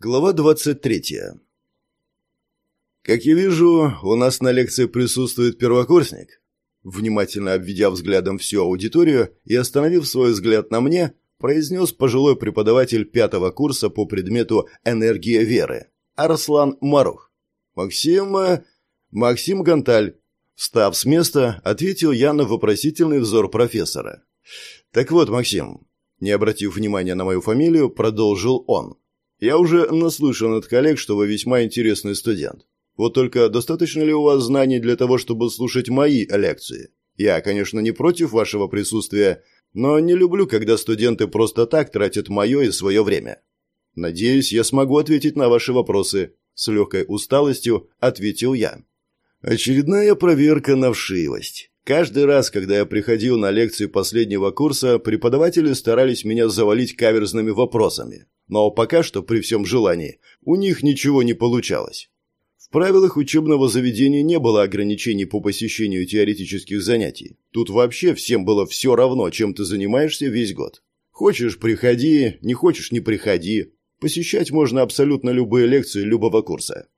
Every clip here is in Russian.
Глава 23. Как я вижу, у нас на лекции присутствует первокурсник. Внимательно обведя взглядом всю аудиторию и остановив свой взгляд на мне, произнес пожилой преподаватель пятого курса по предмету «Энергия веры» Арслан Марух. «Максим... Э, Максим Ганталь». Встав с места, ответил я на вопросительный взор профессора. «Так вот, Максим...» Не обратив внимания на мою фамилию, продолжил он. Я уже наслышан от коллег, что вы весьма интересный студент. Вот только достаточно ли у вас знаний для того, чтобы слушать мои лекции? Я, конечно, не против вашего присутствия, но не люблю, когда студенты просто так тратят мое и свое время. Надеюсь, я смогу ответить на ваши вопросы. С легкой усталостью ответил я. Очередная проверка на вшивость. Каждый раз, когда я приходил на лекции последнего курса, преподаватели старались меня завалить каверзными вопросами. Но пока что, при всем желании, у них ничего не получалось. В правилах учебного заведения не было ограничений по посещению теоретических занятий. Тут вообще всем было все равно, чем ты занимаешься весь год. Хочешь – приходи, не хочешь – не приходи. Посещать можно абсолютно любые лекции любого курса.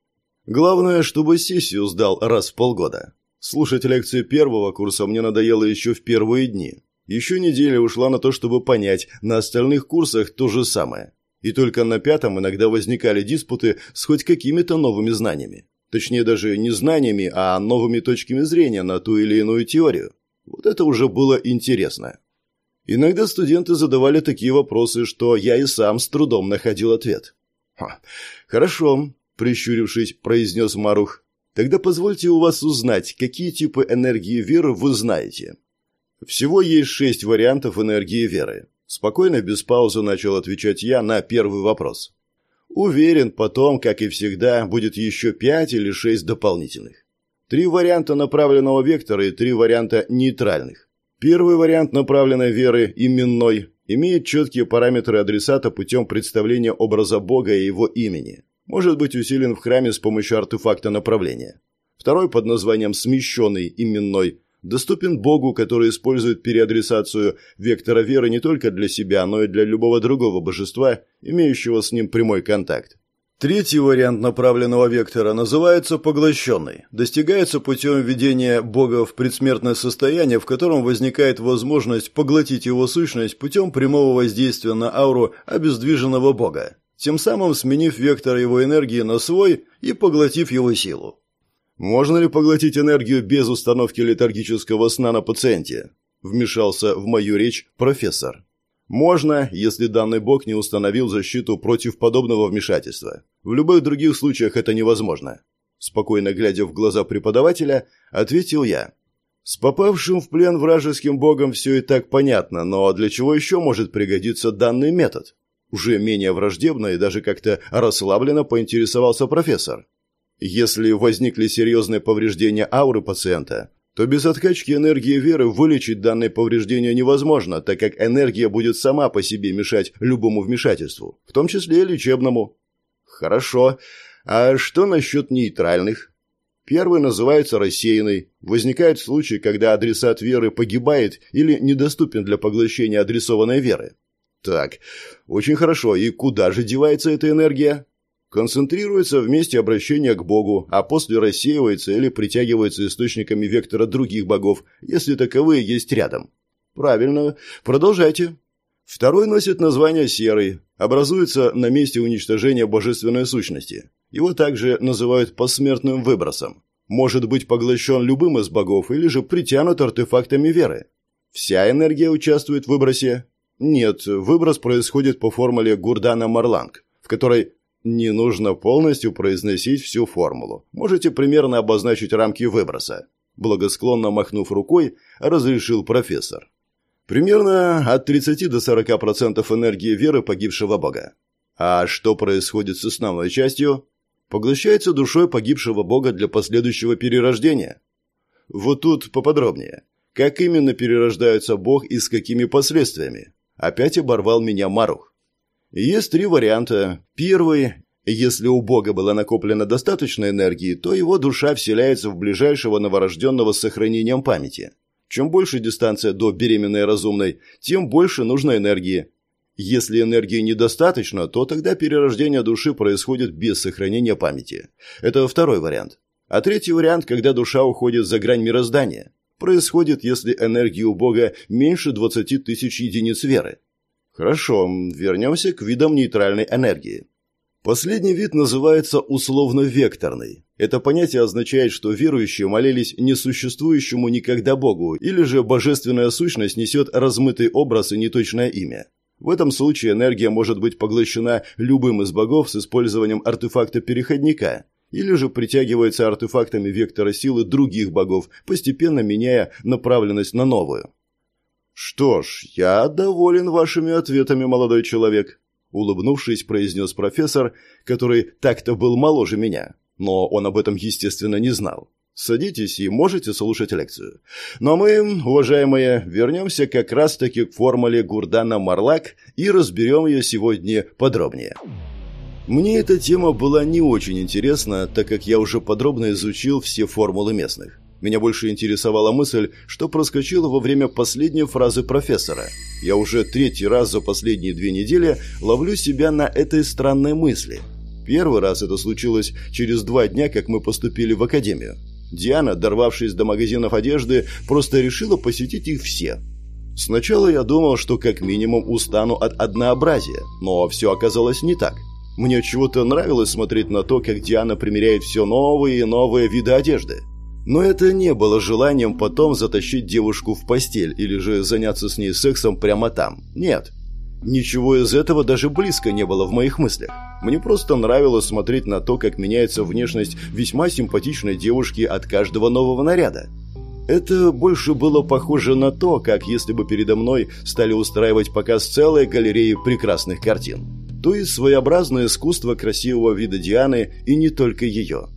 Главное, чтобы сессию сдал раз в полгода. Слушать лекции первого курса мне надоело еще в первые дни. Еще неделя ушла на то, чтобы понять, на остальных курсах то же самое. И только на пятом иногда возникали диспуты с хоть какими-то новыми знаниями. Точнее, даже не знаниями, а новыми точками зрения на ту или иную теорию. Вот это уже было интересно. Иногда студенты задавали такие вопросы, что я и сам с трудом находил ответ. «Хорошо», – прищурившись, произнес Марух. Тогда позвольте у вас узнать, какие типы энергии веры вы знаете. Всего есть шесть вариантов энергии веры. Спокойно, без паузы начал отвечать я на первый вопрос. Уверен, потом, как и всегда, будет еще пять или шесть дополнительных. Три варианта направленного вектора и три варианта нейтральных. Первый вариант направленной веры, именной, имеет четкие параметры адресата путем представления образа Бога и его имени может быть усилен в храме с помощью артефакта направления. Второй под названием «смещенный именной» доступен Богу, который использует переадресацию вектора веры не только для себя, но и для любого другого божества, имеющего с ним прямой контакт. Третий вариант направленного вектора называется «поглощенный». Достигается путем введения Бога в предсмертное состояние, в котором возникает возможность поглотить его сущность путем прямого воздействия на ауру обездвиженного Бога тем самым сменив вектор его энергии на свой и поглотив его силу. «Можно ли поглотить энергию без установки летаргического сна на пациенте?» – вмешался в мою речь профессор. «Можно, если данный бог не установил защиту против подобного вмешательства. В любых других случаях это невозможно». Спокойно глядя в глаза преподавателя, ответил я. «С попавшим в плен вражеским богом все и так понятно, но для чего еще может пригодиться данный метод?» Уже менее враждебно и даже как-то расслабленно поинтересовался профессор. Если возникли серьезные повреждения ауры пациента, то без откачки энергии веры вылечить данное повреждение невозможно, так как энергия будет сама по себе мешать любому вмешательству, в том числе и лечебному. Хорошо. А что насчет нейтральных? Первый называется рассеянный. Возникает случай, когда адресат веры погибает или недоступен для поглощения адресованной веры. Так, очень хорошо. И куда же девается эта энергия? Концентрируется в месте обращения к Богу, а после рассеивается или притягивается источниками вектора других богов, если таковые есть рядом. Правильно. Продолжайте. Второй носит название серый, образуется на месте уничтожения божественной сущности. Его также называют посмертным выбросом. Может быть поглощен любым из богов или же притянут артефактами веры. Вся энергия участвует в выбросе, нет, выброс происходит по формуле Гурдана-Марланг, в которой не нужно полностью произносить всю формулу. Можете примерно обозначить рамки выброса. Благосклонно махнув рукой, разрешил профессор. Примерно от 30 до 40% энергии веры погибшего бога. А что происходит с основной частью? Поглощается душой погибшего бога для последующего перерождения. Вот тут поподробнее. Как именно перерождается бог и с какими последствиями? Опять оборвал меня Марух. Есть три варианта. Первый если у Бога было накоплено достаточно энергии, то его душа вселяется в ближайшего новорожденного с сохранением памяти. Чем больше дистанция до беременной разумной, тем больше нужно энергии. Если энергии недостаточно, то тогда перерождение души происходит без сохранения памяти. Это второй вариант. А третий вариант, когда душа уходит за грань мироздания. Происходит, если энергии у Бога меньше 20 тысяч единиц веры. Хорошо, вернемся к видам нейтральной энергии. Последний вид называется условно-векторный. Это понятие означает, что верующие молились несуществующему никогда Богу, или же божественная сущность несет размытый образ и неточное имя. В этом случае энергия может быть поглощена любым из богов с использованием артефакта переходника, или же притягивается артефактами вектора силы других богов, постепенно меняя направленность на новую. «Что ж, я доволен вашими ответами, молодой человек», улыбнувшись, произнес профессор, который так-то был моложе меня. Но он об этом, естественно, не знал. Садитесь и можете слушать лекцию. Но мы, уважаемые, вернемся как раз-таки к формуле Гурдана-Марлак и разберем ее сегодня подробнее. Мне эта тема была не очень интересна, так как я уже подробно изучил все формулы местных. Меня больше интересовала мысль, что проскочила во время последней фразы профессора. Я уже третий раз за последние две недели ловлю себя на этой странной мысли. Первый раз это случилось через два дня, как мы поступили в академию. Диана, дорвавшись до магазинов одежды, просто решила посетить их все. Сначала я думал, что как минимум устану от однообразия, но все оказалось не так. Мне чего-то нравилось смотреть на то, как Диана примеряет все новые и новые виды одежды. Но это не было желанием потом затащить девушку в постель или же заняться с ней сексом прямо там. Нет. Ничего из этого даже близко не было в моих мыслях. Мне просто нравилось смотреть на то, как меняется внешность весьма симпатичной девушки от каждого нового наряда. Это больше было похоже на то, как если бы передо мной стали устраивать показ целой галереи прекрасных картин. То есть своеобразное искусство красивого вида Дианы и не только ее.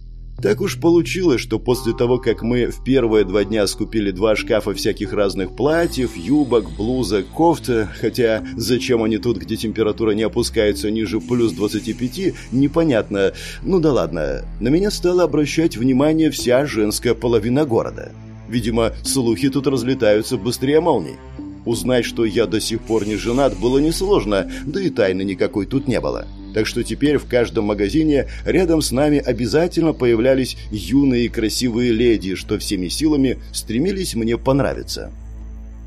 Так уж получилось, что после того, как мы в первые два дня скупили два шкафа всяких разных платьев, юбок, блузок, кофт, хотя зачем они тут, где температура не опускается ниже плюс 25, непонятно. Ну да ладно, на меня стала обращать внимание вся женская половина города. Видимо, слухи тут разлетаются быстрее молний. Узнать, что я до сих пор не женат, было несложно, да и тайны никакой тут не было. Так что теперь в каждом магазине рядом с нами обязательно появлялись юные красивые леди, что всеми силами стремились мне понравиться.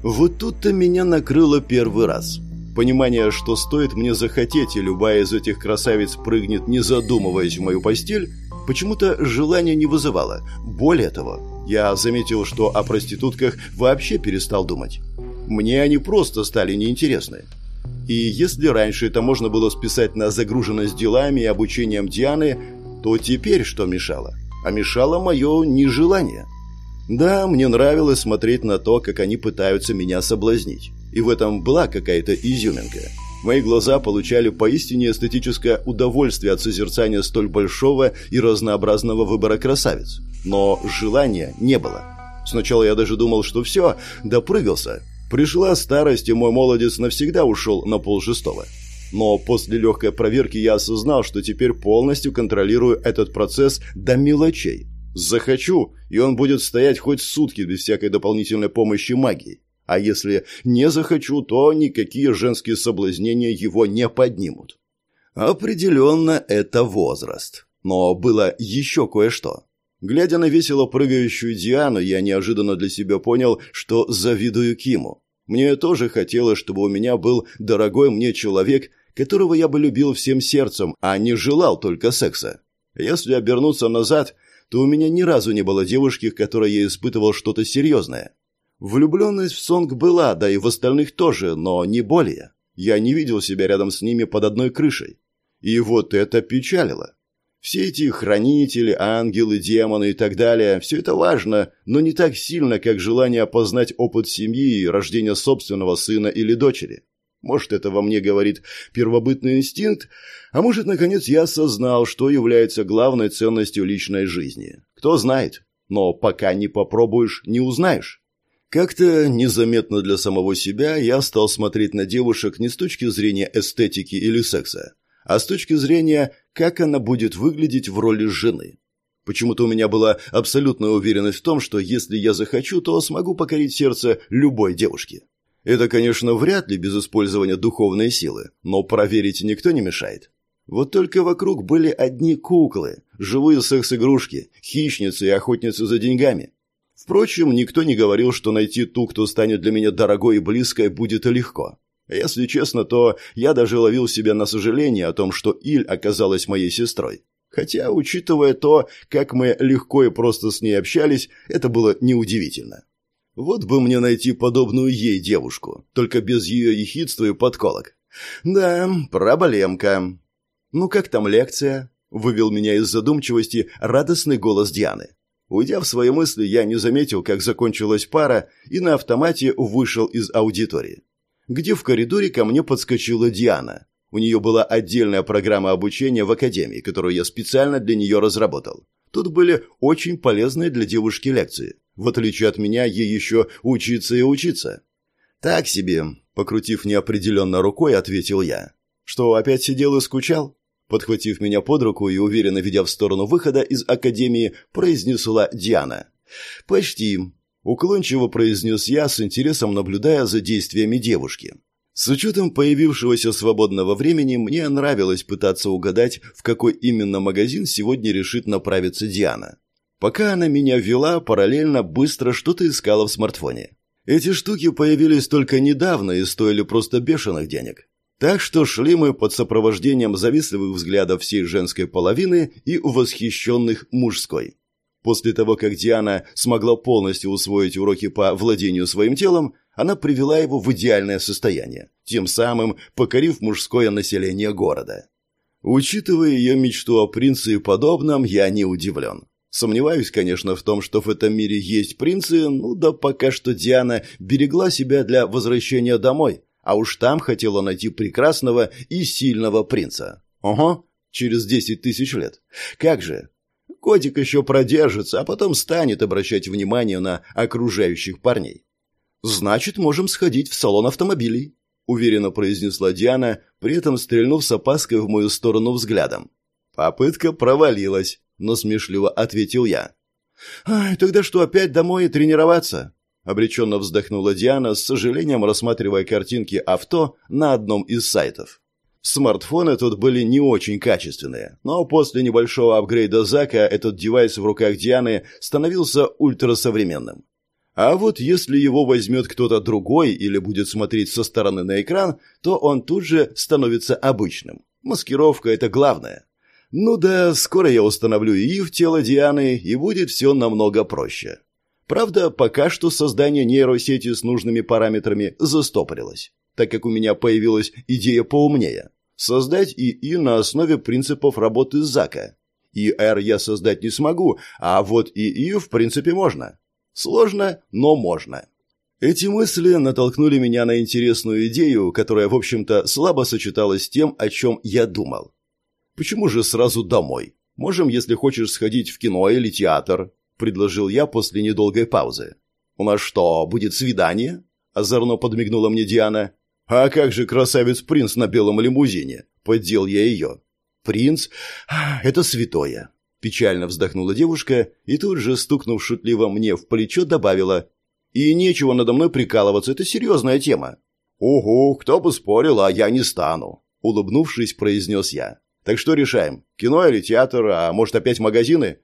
Вот тут-то меня накрыло первый раз. Понимание, что стоит мне захотеть, и любая из этих красавиц прыгнет, не задумываясь в мою постель, почему-то желания не вызывало. Более того, я заметил, что о проститутках вообще перестал думать. Мне они просто стали неинтересны. И если раньше это можно было списать на загруженность делами и обучением Дианы, то теперь что мешало? А мешало мое нежелание. Да, мне нравилось смотреть на то, как они пытаются меня соблазнить. И в этом была какая-то изюминка. Мои глаза получали поистине эстетическое удовольствие от созерцания столь большого и разнообразного выбора красавиц. Но желания не было. Сначала я даже думал, что все, допрыгался, Пришла старость, и мой молодец навсегда ушел на полшестого. Но после легкой проверки я осознал, что теперь полностью контролирую этот процесс до мелочей. Захочу, и он будет стоять хоть сутки без всякой дополнительной помощи магии. А если не захочу, то никакие женские соблазнения его не поднимут. Определенно, это возраст. Но было еще кое-что. Глядя на весело прыгающую Диану, я неожиданно для себя понял, что завидую Киму. Мне тоже хотелось, чтобы у меня был дорогой мне человек, которого я бы любил всем сердцем, а не желал только секса. Если обернуться назад, то у меня ни разу не было девушки, которой я испытывал что-то серьезное. Влюбленность в Сонг была, да и в остальных тоже, но не более. Я не видел себя рядом с ними под одной крышей. И вот это печалило. Все эти хранители, ангелы, демоны и так далее, все это важно, но не так сильно, как желание опознать опыт семьи и рождения собственного сына или дочери. Может, это во мне говорит первобытный инстинкт, а может, наконец, я осознал, что является главной ценностью личной жизни. Кто знает, но пока не попробуешь, не узнаешь. Как-то незаметно для самого себя я стал смотреть на девушек не с точки зрения эстетики или секса, а с точки зрения, как она будет выглядеть в роли жены. Почему-то у меня была абсолютная уверенность в том, что если я захочу, то смогу покорить сердце любой девушки. Это, конечно, вряд ли без использования духовной силы, но проверить никто не мешает. Вот только вокруг были одни куклы, живые секс-игрушки, хищницы и охотницы за деньгами. Впрочем, никто не говорил, что найти ту, кто станет для меня дорогой и близкой, будет легко. Если честно, то я даже ловил себя на сожаление о том, что Иль оказалась моей сестрой. Хотя, учитывая то, как мы легко и просто с ней общались, это было неудивительно. Вот бы мне найти подобную ей девушку, только без ее ехидства и подколок. Да, проблемка. «Ну как там лекция?» – вывел меня из задумчивости радостный голос Дианы. Уйдя в свои мысли, я не заметил, как закончилась пара, и на автомате вышел из аудитории. Где в коридоре ко мне подскочила Диана. У нее была отдельная программа обучения в академии, которую я специально для нее разработал. Тут были очень полезные для девушки лекции. В отличие от меня, ей еще учиться и учиться. «Так себе», – покрутив неопределенно рукой, ответил я. «Что, опять сидел и скучал?» Подхватив меня под руку и уверенно ведя в сторону выхода из академии, произнесла Диана. «Почти», – уклончиво произнес я, с интересом наблюдая за действиями девушки. С учетом появившегося свободного времени, мне нравилось пытаться угадать, в какой именно магазин сегодня решит направиться Диана. Пока она меня вела, параллельно быстро что-то искала в смартфоне. Эти штуки появились только недавно и стоили просто бешеных денег. Так что шли мы под сопровождением завистливых взглядов всей женской половины и восхищенных мужской. После того, как Диана смогла полностью усвоить уроки по владению своим телом, она привела его в идеальное состояние, тем самым покорив мужское население города. Учитывая ее мечту о принце и подобном, я не удивлен. Сомневаюсь, конечно, в том, что в этом мире есть принцы, ну да пока что Диана берегла себя для возвращения домой, а уж там хотела найти прекрасного и сильного принца. Ого, через десять тысяч лет. Как же? Котик еще продержится, а потом станет обращать внимание на окружающих парней. «Значит, можем сходить в салон автомобилей», — уверенно произнесла Диана, при этом стрельнув с опаской в мою сторону взглядом. «Попытка провалилась», — но смешливо ответил я. «Ай, тогда что, опять домой и тренироваться?» Обреченно вздохнула Диана, с сожалением рассматривая картинки авто на одном из сайтов. Смартфоны тут были не очень качественные, но после небольшого апгрейда Зака этот девайс в руках Дианы становился ультрасовременным. А вот если его возьмет кто-то другой или будет смотреть со стороны на экран, то он тут же становится обычным. Маскировка – это главное. Ну да, скоро я установлю и в тело Дианы, и будет все намного проще. Правда, пока что создание нейросети с нужными параметрами застопорилось, так как у меня появилась идея поумнее. Создать ИИ на основе принципов работы Зака. ИР я создать не смогу, а вот ИИ в принципе можно. Сложно, но можно. Эти мысли натолкнули меня на интересную идею, которая, в общем-то, слабо сочеталась с тем, о чем я думал. Почему же сразу домой? Можем, если хочешь, сходить в кино или театр. — предложил я после недолгой паузы. «У нас что, будет свидание?» — озорно подмигнула мне Диана. «А как же красавец-принц на белом лимузине?» — поддел я ее. «Принц? Это святое!» Печально вздохнула девушка и тут же, стукнув шутливо мне в плечо, добавила. «И нечего надо мной прикалываться, это серьезная тема». «Угу, кто бы спорил, а я не стану», — улыбнувшись, произнес я. «Так что решаем? Кино или театр, а может опять магазины?»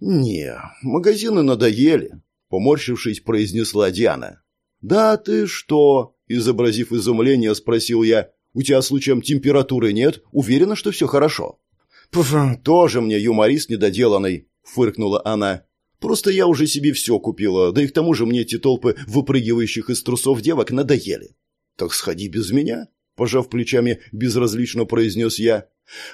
«Не, магазины надоели», — поморщившись, произнесла Диана. «Да ты что?» — изобразив изумление, спросил я. «У тебя случаем температуры нет? Уверена, что все хорошо?» «Пф, тоже мне юморист недоделанный», — фыркнула она. «Просто я уже себе все купила, да и к тому же мне эти толпы выпрыгивающих из трусов девок надоели». «Так сходи без меня», — пожав плечами, безразлично произнес я.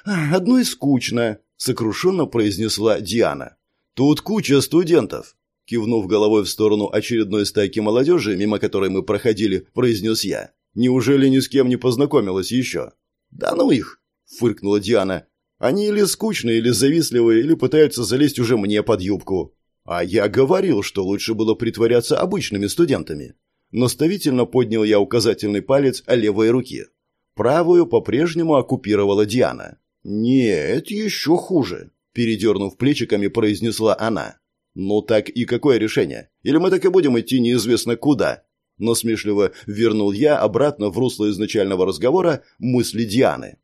«Одно и скучно», — сокрушенно произнесла Диана. «Тут куча студентов!» Кивнув головой в сторону очередной стайки молодежи, мимо которой мы проходили, произнес я. «Неужели ни с кем не познакомилась еще?» «Да ну их!» – фыркнула Диана. «Они или скучные, или завистливые, или пытаются залезть уже мне под юбку. А я говорил, что лучше было притворяться обычными студентами». Наставительно поднял я указательный палец левой руке. Правую по-прежнему оккупировала Диана. «Нет, еще хуже передернув плечиками, произнесла она. «Ну так и какое решение? Или мы так и будем идти неизвестно куда?» Насмешливо вернул я обратно в русло изначального разговора мысли Дианы.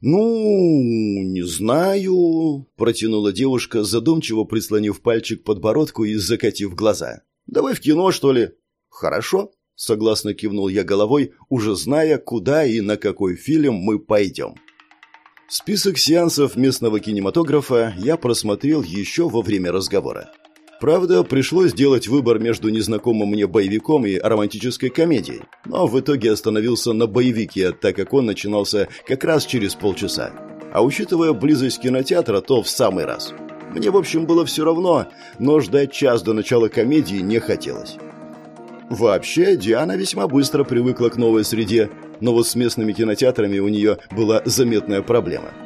«Ну, не знаю», – протянула девушка, задумчиво прислонив пальчик подбородку и закатив глаза. «Давай в кино, что ли?» «Хорошо», – согласно кивнул я головой, уже зная, куда и на какой фильм мы пойдем. Список сеансов местного кинематографа я просмотрел еще во время разговора. Правда, пришлось сделать выбор между незнакомым мне боевиком и романтической комедией, но в итоге остановился на боевике, так как он начинался как раз через полчаса. А учитывая близость кинотеатра, то в самый раз. Мне, в общем, было все равно, но ждать час до начала комедии не хотелось. Вообще, Диана весьма быстро привыкла к новой среде, но вот с местными кинотеатрами у нее была заметная проблема –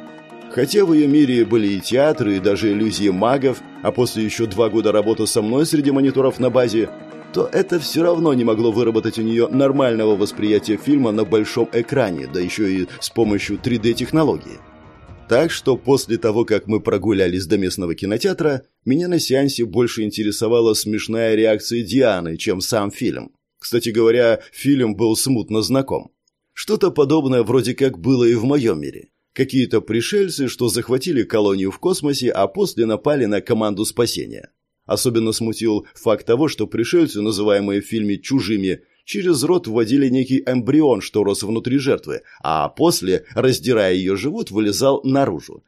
Хотя в ее мире были и театры, и даже иллюзии магов, а после еще два года работы со мной среди мониторов на базе, то это все равно не могло выработать у нее нормального восприятия фильма на большом экране, да еще и с помощью 3D-технологии. Так что после того, как мы прогулялись до местного кинотеатра, меня на сеансе больше интересовала смешная реакция Дианы, чем сам фильм. Кстати говоря, фильм был смутно знаком. Что-то подобное вроде как было и в моем мире. Какие-то пришельцы, что захватили колонию в космосе, а после напали на команду спасения. Особенно смутил факт того, что пришельцы, называемые в фильме «чужими», через рот вводили некий эмбрион, что рос внутри жертвы, а после, раздирая ее живот, вылезал наружу.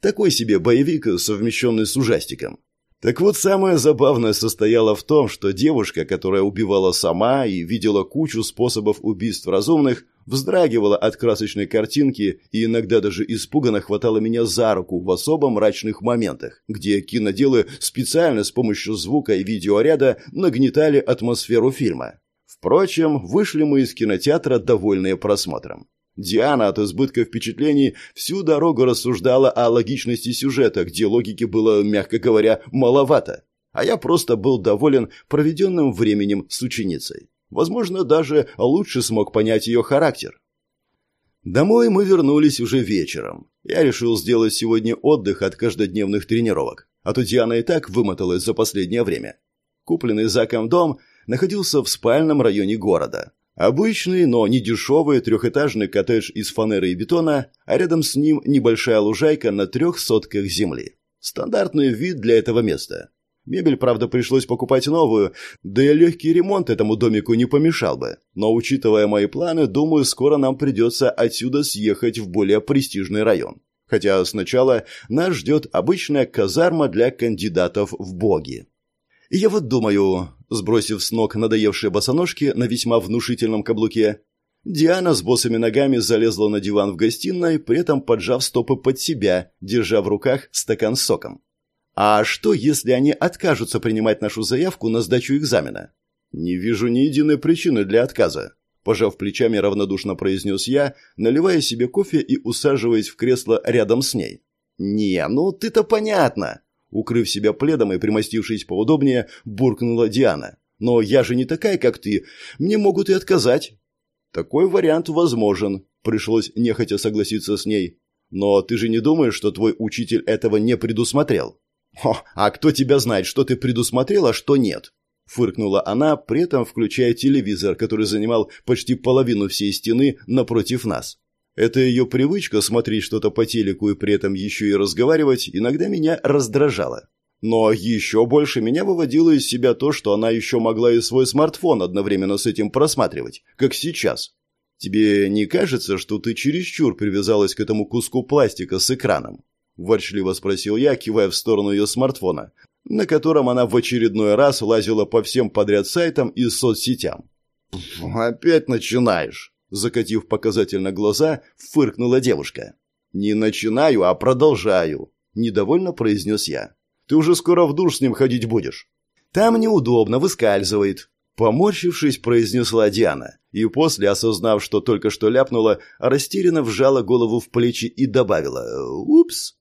Такой себе боевик, совмещенный с ужастиком. Так вот, самое забавное состояло в том, что девушка, которая убивала сама и видела кучу способов убийств разумных, вздрагивала от красочной картинки и иногда даже испуганно хватала меня за руку в особо мрачных моментах, где киноделы специально с помощью звука и видеоряда нагнетали атмосферу фильма. Впрочем, вышли мы из кинотеатра, довольные просмотром. Диана от избытка впечатлений всю дорогу рассуждала о логичности сюжета, где логики было, мягко говоря, маловато. А я просто был доволен проведенным временем с ученицей. Возможно, даже лучше смог понять ее характер. Домой мы вернулись уже вечером. Я решил сделать сегодня отдых от каждодневных тренировок, а то Диана и так вымоталась за последнее время. Купленный Заком дом находился в спальном районе города. Обычный, но не дешевый трехэтажный коттедж из фанеры и бетона, а рядом с ним небольшая лужайка на трех сотках земли. Стандартный вид для этого места. Мебель, правда, пришлось покупать новую, да и легкий ремонт этому домику не помешал бы. Но, учитывая мои планы, думаю, скоро нам придется отсюда съехать в более престижный район. Хотя сначала нас ждет обычная казарма для кандидатов в боги. И я вот думаю, сбросив с ног надоевшие босоножки на весьма внушительном каблуке, Диана с босыми ногами залезла на диван в гостиной, при этом поджав стопы под себя, держа в руках стакан с соком. А что, если они откажутся принимать нашу заявку на сдачу экзамена? Не вижу ни единой причины для отказа. Пожав плечами, равнодушно произнес я, наливая себе кофе и усаживаясь в кресло рядом с ней. «Не, ну ты-то понятно!» Укрыв себя пледом и примостившись поудобнее, буркнула Диана. «Но я же не такая, как ты. Мне могут и отказать». «Такой вариант возможен», — пришлось нехотя согласиться с ней. «Но ты же не думаешь, что твой учитель этого не предусмотрел?» «Хо, а кто тебя знает, что ты предусмотрел, а что нет?» Фыркнула она, при этом включая телевизор, который занимал почти половину всей стены напротив нас. Эта ее привычка смотреть что-то по телеку и при этом еще и разговаривать иногда меня раздражала. Но еще больше меня выводило из себя то, что она еще могла и свой смартфон одновременно с этим просматривать, как сейчас. Тебе не кажется, что ты чересчур привязалась к этому куску пластика с экраном? Ворчливо спросил я, кивая в сторону ее смартфона, на котором она в очередной раз лазила по всем подряд сайтам и соцсетям. «Опять начинаешь!» Закатив показательно глаза, фыркнула девушка. «Не начинаю, а продолжаю», – недовольно произнес я. «Ты уже скоро в душ с ним ходить будешь». «Там неудобно, выскальзывает», – поморщившись, произнесла Диана. И после, осознав, что только что ляпнула, растерянно вжала голову в плечи и добавила «Упс».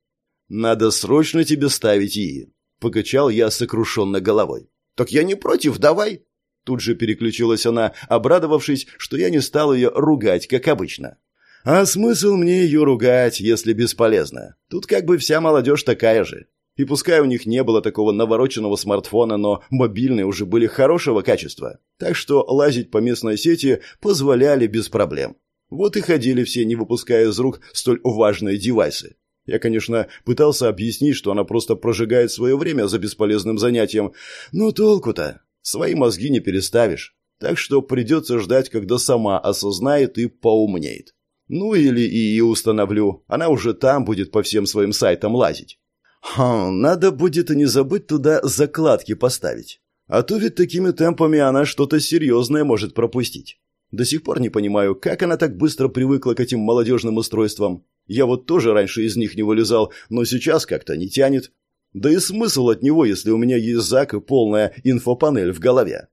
«Надо срочно тебе ставить ИИ», – покачал я сокрушенно головой. «Так я не против, давай», Тут же переключилась она, обрадовавшись, что я не стал ее ругать, как обычно. А смысл мне ее ругать, если бесполезно? Тут как бы вся молодежь такая же. И пускай у них не было такого навороченного смартфона, но мобильные уже были хорошего качества. Так что лазить по местной сети позволяли без проблем. Вот и ходили все, не выпуская из рук столь важные девайсы. Я, конечно, пытался объяснить, что она просто прожигает свое время за бесполезным занятием, но толку-то? Свои мозги не переставишь. Так что придется ждать, когда сама осознает и поумнеет. Ну или и установлю, она уже там будет по всем своим сайтам лазить. Хм, надо будет и не забыть туда закладки поставить. А то ведь такими темпами она что-то серьезное может пропустить. До сих пор не понимаю, как она так быстро привыкла к этим молодежным устройствам. Я вот тоже раньше из них не вылезал, но сейчас как-то не тянет. Да и смысл от него, если у меня есть зак и полная инфопанель в голове.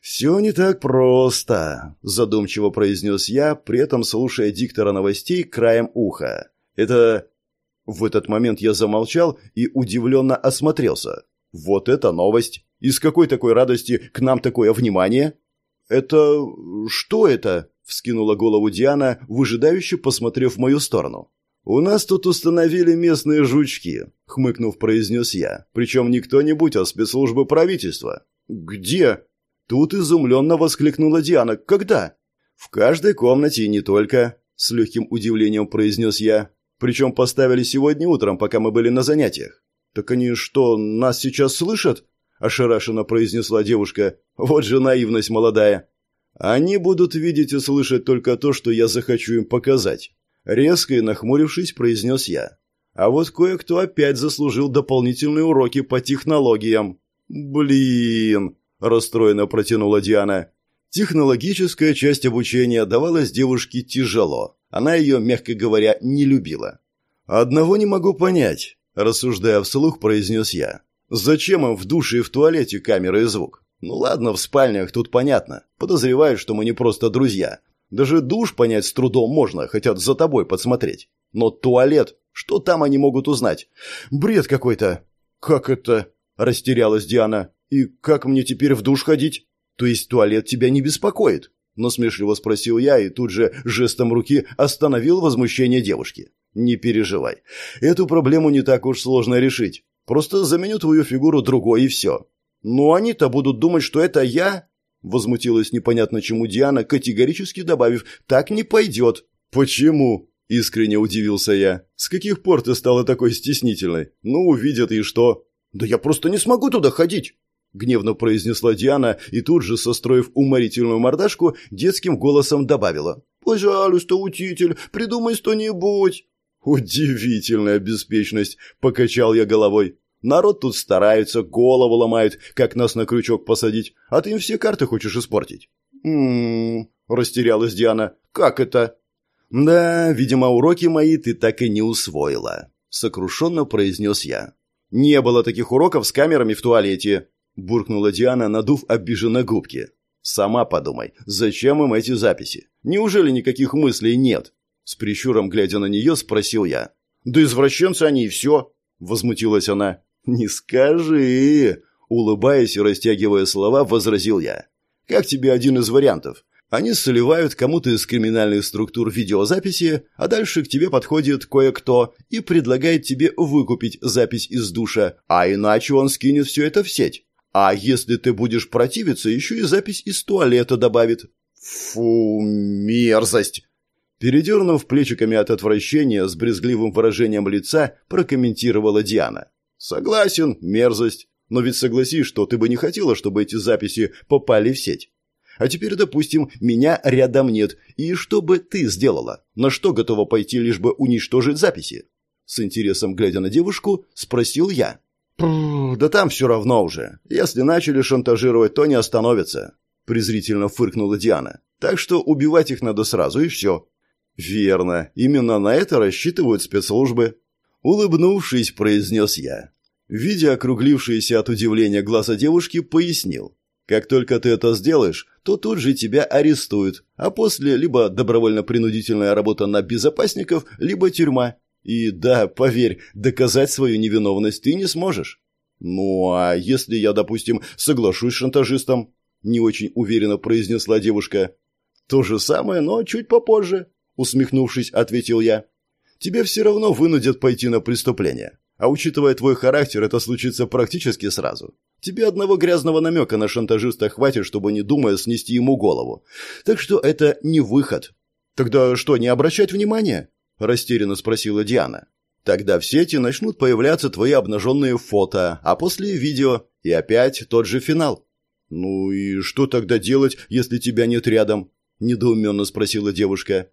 «Все не так просто», – задумчиво произнес я, при этом слушая диктора новостей краем уха. «Это в этот момент я замолчал и удивленно осмотрелся. Вот это новость! Из какой такой радости к нам такое внимание? Это... что это? Вскинула голову Диана, выжидающе посмотрев в мою сторону. «У нас тут установили местные жучки», — хмыкнув, произнес я. «Причем не кто-нибудь, а спецслужбы правительства». «Где?» Тут изумленно воскликнула Диана. «Когда?» «В каждой комнате и не только», — с легким удивлением произнес я. Причем поставили сегодня утром, пока мы были на занятиях. Так они что, нас сейчас слышат? ошарашенно произнесла девушка. Вот же наивность молодая. Они будут видеть и слышать только то, что я захочу им показать. Резко и нахмурившись, произнес я. А вот кое-кто опять заслужил дополнительные уроки по технологиям. Блин, расстроенно протянула Диана. Технологическая часть обучения давалась девушке тяжело. Она ее, мягко говоря, не любила. «Одного не могу понять», – рассуждая вслух, произнес я. «Зачем им в душе и в туалете камеры и звук? Ну ладно, в спальнях тут понятно. Подозревают, что мы не просто друзья. Даже душ понять с трудом можно, хотят за тобой подсмотреть. Но туалет, что там они могут узнать? Бред какой-то». «Как это?» – растерялась Диана. «И как мне теперь в душ ходить? То есть туалет тебя не беспокоит?» Насмешливо спросил я и тут же жестом руки остановил возмущение девушки. «Не переживай. Эту проблему не так уж сложно решить. Просто заменю твою фигуру другой и все». «Но они-то будут думать, что это я?» Возмутилась непонятно чему Диана, категорически добавив «так не пойдет». «Почему?» – искренне удивился я. «С каких пор ты стала такой стеснительной? Ну, увидят и что?» «Да я просто не смогу туда ходить!» гневно произнесла Диана и тут же, состроив уморительную мордашку, детским голосом добавила. «Пожалуйста, учитель, придумай что-нибудь». «Удивительная беспечность», — покачал я головой. «Народ тут старается, голову ломает, как нас на крючок посадить, а ты им все карты хочешь испортить». «М-м-м», растерялась Диана. «Как это?» «Да, видимо, уроки мои ты так и не усвоила», — сокрушенно произнес я. «Не было таких уроков с камерами в туалете буркнула Диана, надув обиженно губки. Сама подумай, зачем им эти записи? Неужели никаких мыслей нет? С прищуром глядя на нее, спросил я. Да извращенцы они и все, возмутилась она. Не скажи, улыбаясь и растягивая слова, возразил я. Как тебе один из вариантов? Они сливают кому-то из криминальных структур видеозаписи, а дальше к тебе подходит кое-кто и предлагает тебе выкупить запись из душа, а иначе он скинет все это в сеть. А если ты будешь противиться, еще и запись из туалета добавит. Фу, мерзость! Передернув плечиками от отвращения, с брезгливым выражением лица, прокомментировала Диана. «Согласен, мерзость. Но ведь согласись, что ты бы не хотела, чтобы эти записи попали в сеть. А теперь, допустим, меня рядом нет. И что бы ты сделала? На что готова пойти, лишь бы уничтожить записи?» С интересом глядя на девушку, спросил я да там все равно уже. Если начали шантажировать, то не остановятся», – презрительно фыркнула Диана. «Так что убивать их надо сразу, и все». «Верно. Именно на это рассчитывают спецслужбы». Улыбнувшись, произнес я. Видя округлившиеся от удивления глаза девушки, пояснил. «Как только ты это сделаешь, то тут же тебя арестуют, а после либо добровольно-принудительная работа на безопасников, либо тюрьма. И да, поверь, доказать свою невиновность ты не сможешь. Ну, а если я, допустим, соглашусь с шантажистом? Не очень уверенно произнесла девушка. То же самое, но чуть попозже, усмехнувшись, ответил я. Тебе все равно вынудят пойти на преступление. А учитывая твой характер, это случится практически сразу. Тебе одного грязного намека на шантажиста хватит, чтобы, не думая, снести ему голову. Так что это не выход. Тогда что, не обращать внимания? Растерянно спросила Диана. Тогда в сети начнут появляться твои обнаженные фото, а после видео, и опять тот же финал. «Ну и что тогда делать, если тебя нет рядом?» – недоуменно спросила девушка.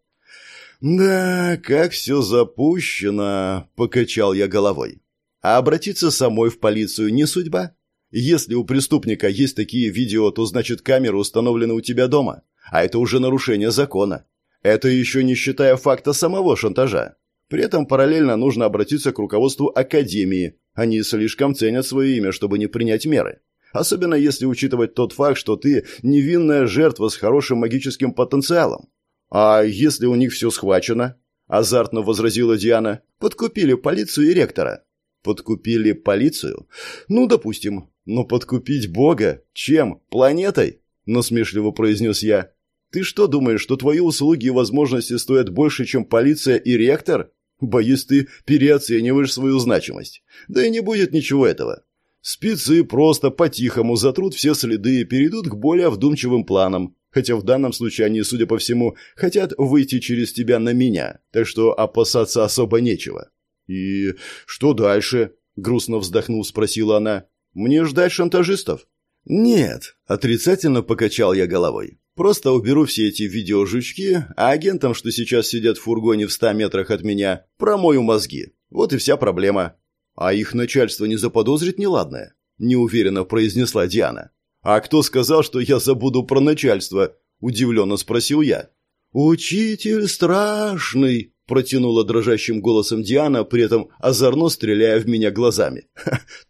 «Да, как все запущено», — покачал я головой. «А обратиться самой в полицию не судьба? Если у преступника есть такие видео, то значит камеры установлены у тебя дома, а это уже нарушение закона. Это еще не считая факта самого шантажа. При этом параллельно нужно обратиться к руководству Академии. Они слишком ценят свое имя, чтобы не принять меры. Особенно если учитывать тот факт, что ты невинная жертва с хорошим магическим потенциалом. «А если у них все схвачено?» – азартно возразила Диана. «Подкупили полицию и ректора». «Подкупили полицию? Ну, допустим. Но подкупить Бога? Чем? Планетой?» – насмешливо произнес я. «Ты что думаешь, что твои услуги и возможности стоят больше, чем полиция и ректор? Боюсь, ты переоцениваешь свою значимость. Да и не будет ничего этого. Спецы просто по-тихому затрут все следы и перейдут к более вдумчивым планам хотя в данном случае они, судя по всему, хотят выйти через тебя на меня, так что опасаться особо нечего. «И что дальше?» — грустно вздохнув, спросила она. «Мне ждать шантажистов?» «Нет», — отрицательно покачал я головой. «Просто уберу все эти видеожучки, а агентам, что сейчас сидят в фургоне в ста метрах от меня, промою мозги. Вот и вся проблема». «А их начальство не заподозрит неладное?» — неуверенно произнесла Диана. «А кто сказал, что я забуду про начальство?» – удивленно спросил я. «Учитель страшный!» – протянула дрожащим голосом Диана, при этом озорно стреляя в меня глазами.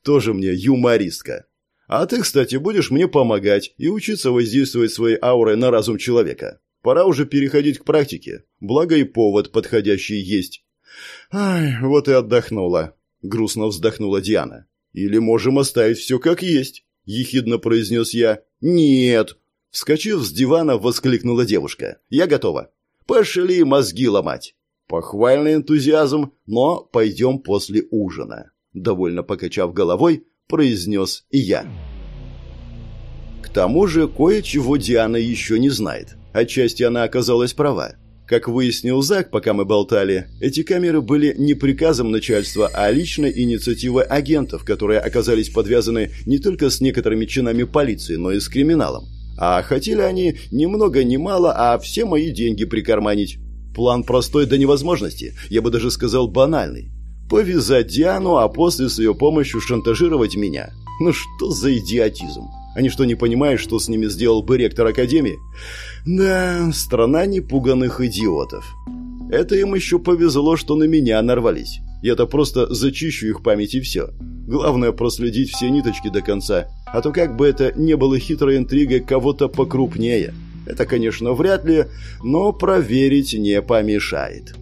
«Тоже мне юмористка!» «А ты, кстати, будешь мне помогать и учиться воздействовать своей аурой на разум человека. Пора уже переходить к практике, благо и повод подходящий есть». «Ай, вот и отдохнула», — грустно вздохнула Диана. «Или можем оставить все как есть». – ехидно произнес я. «Нет!» Вскочив с дивана, воскликнула девушка. «Я готова. Пошли мозги ломать!» Похвальный энтузиазм, но пойдем после ужина. Довольно покачав головой, произнес и я. К тому же кое-чего Диана еще не знает. Отчасти она оказалась права. Как выяснил Зак, пока мы болтали, эти камеры были не приказом начальства, а личной инициативой агентов, которые оказались подвязаны не только с некоторыми чинами полиции, но и с криминалом. А хотели они ни много ни мало, а все мои деньги прикарманить. План простой до невозможности, я бы даже сказал банальный. Повязать Диану, а после с ее помощью шантажировать меня. Ну что за идиотизм? Они что, не понимают, что с ними сделал бы ректор Академии? Да, страна непуганных идиотов. Это им еще повезло, что на меня нарвались. Я-то просто зачищу их память и все. Главное проследить все ниточки до конца, а то как бы это не было хитрой интригой кого-то покрупнее. Это, конечно, вряд ли, но проверить не помешает.